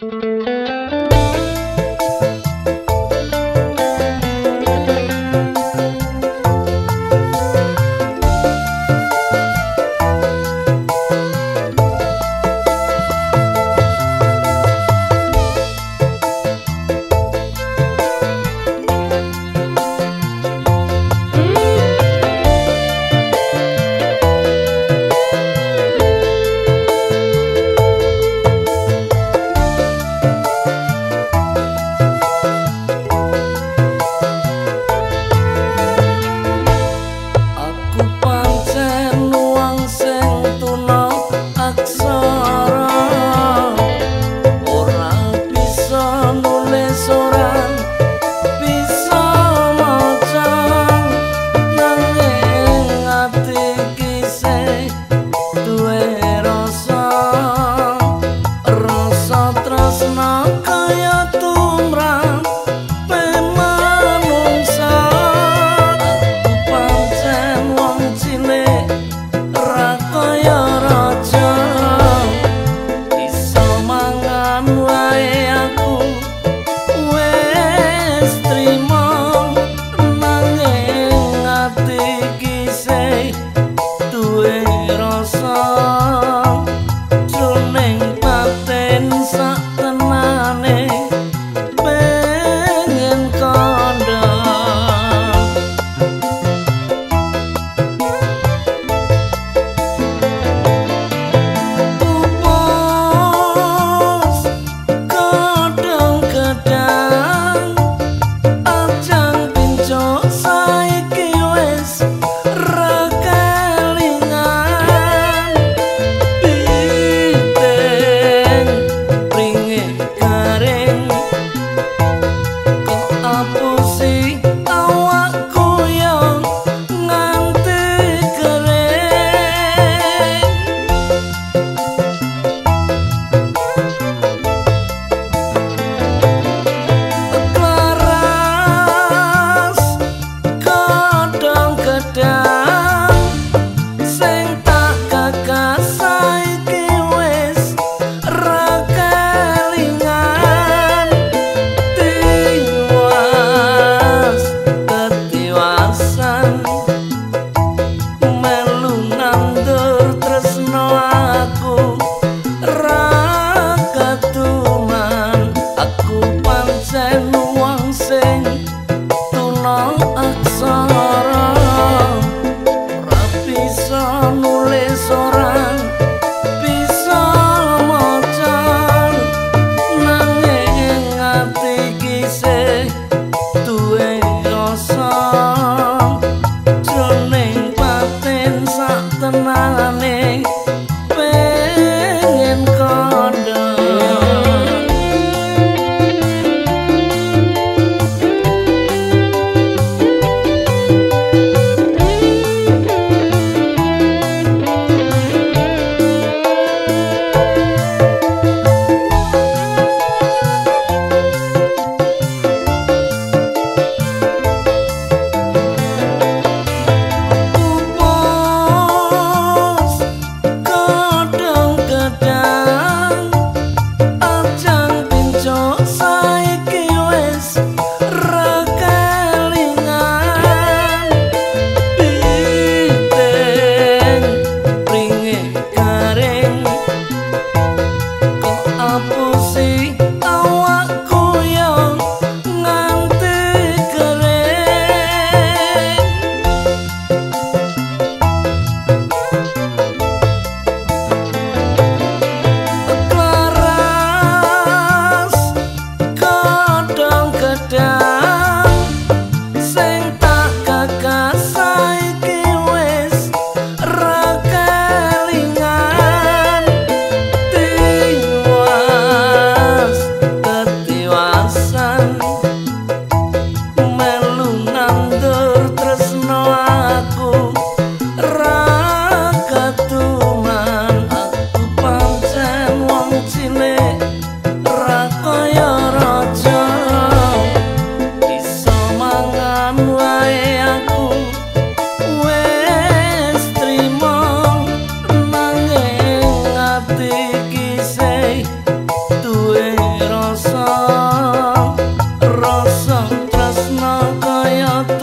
you 몇